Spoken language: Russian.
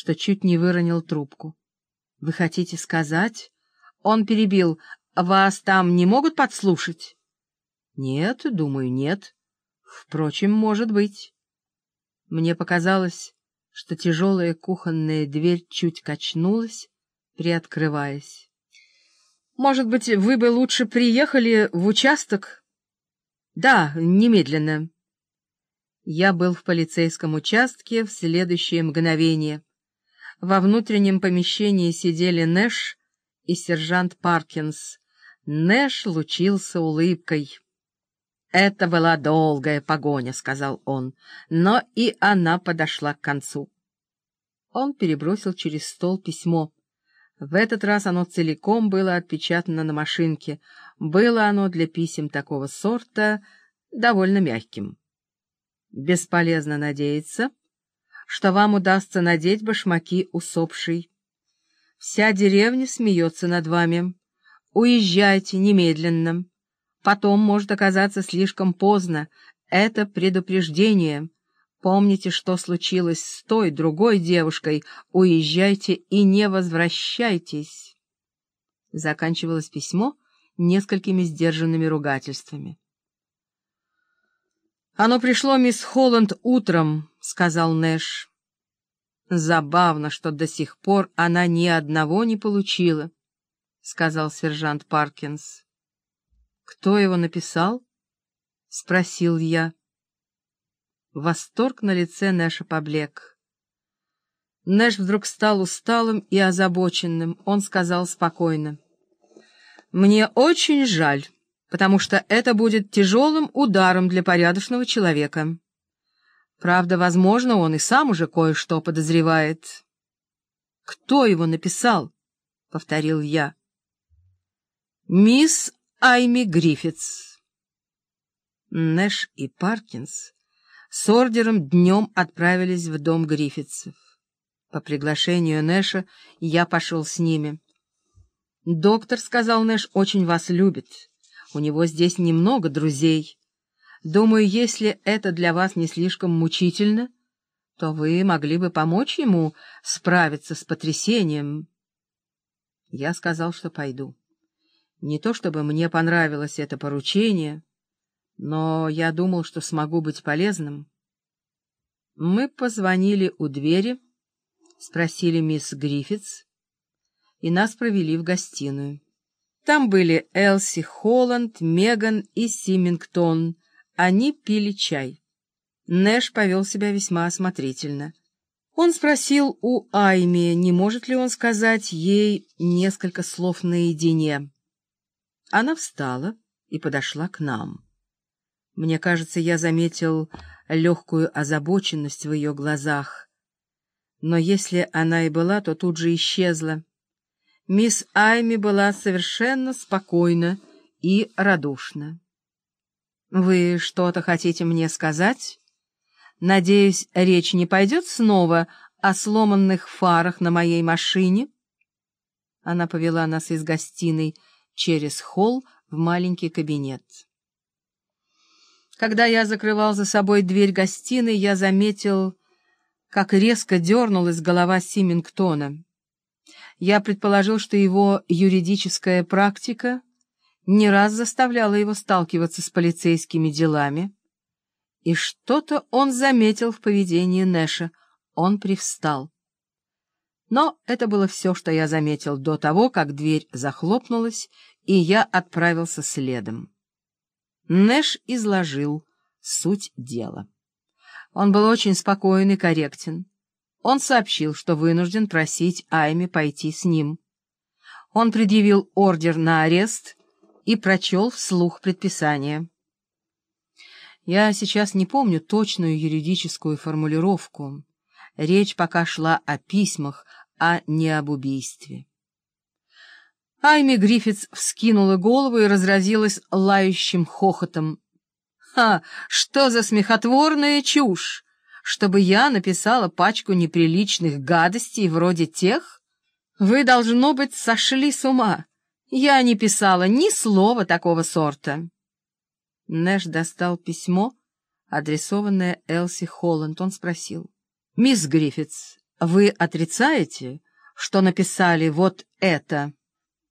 что чуть не выронил трубку. — Вы хотите сказать? Он перебил. — Вас там не могут подслушать? — Нет, думаю, нет. Впрочем, может быть. Мне показалось, что тяжелая кухонная дверь чуть качнулась, приоткрываясь. — Может быть, вы бы лучше приехали в участок? — Да, немедленно. Я был в полицейском участке в следующее мгновение. Во внутреннем помещении сидели Нэш и сержант Паркинс. Нэш лучился улыбкой. «Это была долгая погоня», — сказал он, — «но и она подошла к концу». Он перебросил через стол письмо. В этот раз оно целиком было отпечатано на машинке. Было оно для писем такого сорта довольно мягким. Бесполезно надеяться, что вам удастся надеть башмаки усопшей. Вся деревня смеется над вами. Уезжайте немедленно. Потом может оказаться слишком поздно. Это предупреждение. Помните, что случилось с той, другой девушкой. Уезжайте и не возвращайтесь. Заканчивалось письмо несколькими сдержанными ругательствами. «Оно пришло, мисс Холланд, утром», — сказал Нэш. «Забавно, что до сих пор она ни одного не получила», — сказал сержант Паркинс. «Кто его написал?» — спросил я. Восторг на лице Нэша поблек. Нэш вдруг стал усталым и озабоченным. Он сказал спокойно. «Мне очень жаль» потому что это будет тяжелым ударом для порядочного человека. Правда, возможно, он и сам уже кое-что подозревает. «Кто его написал?» — повторил я. «Мисс Айми Гриффитс». Нэш и Паркинс с ордером днем отправились в дом Гриффитсов. По приглашению Нэша я пошел с ними. «Доктор, — сказал Нэш, — очень вас любит». У него здесь немного друзей. Думаю, если это для вас не слишком мучительно, то вы могли бы помочь ему справиться с потрясением. Я сказал, что пойду. Не то чтобы мне понравилось это поручение, но я думал, что смогу быть полезным. Мы позвонили у двери, спросили мисс Гриффитс, и нас провели в гостиную. Там были Элси Холланд, Меган и Симингтон. Они пили чай. Нэш повел себя весьма осмотрительно. Он спросил у Айми, не может ли он сказать ей несколько слов наедине. Она встала и подошла к нам. Мне кажется, я заметил легкую озабоченность в ее глазах. Но если она и была, то тут же исчезла. Мисс Айми была совершенно спокойна и радушна. «Вы что-то хотите мне сказать? Надеюсь, речь не пойдет снова о сломанных фарах на моей машине?» Она повела нас из гостиной через холл в маленький кабинет. Когда я закрывал за собой дверь гостиной, я заметил, как резко дернулась голова Симингтона. Я предположил, что его юридическая практика не раз заставляла его сталкиваться с полицейскими делами, и что-то он заметил в поведении Нэша. Он привстал. Но это было все, что я заметил до того, как дверь захлопнулась, и я отправился следом. Нэш изложил суть дела. Он был очень спокоен и корректен. Он сообщил, что вынужден просить Айми пойти с ним. Он предъявил ордер на арест и прочел вслух предписание. Я сейчас не помню точную юридическую формулировку. Речь пока шла о письмах, а не об убийстве. Айми Гриффитс вскинула голову и разразилась лающим хохотом. «Ха! Что за смехотворная чушь! чтобы я написала пачку неприличных гадостей вроде тех? Вы, должно быть, сошли с ума. Я не писала ни слова такого сорта. Нэш достал письмо, адресованное Элси Холланд. Он спросил. «Мисс Гриффитс, Вы отрицаете, что написали вот это?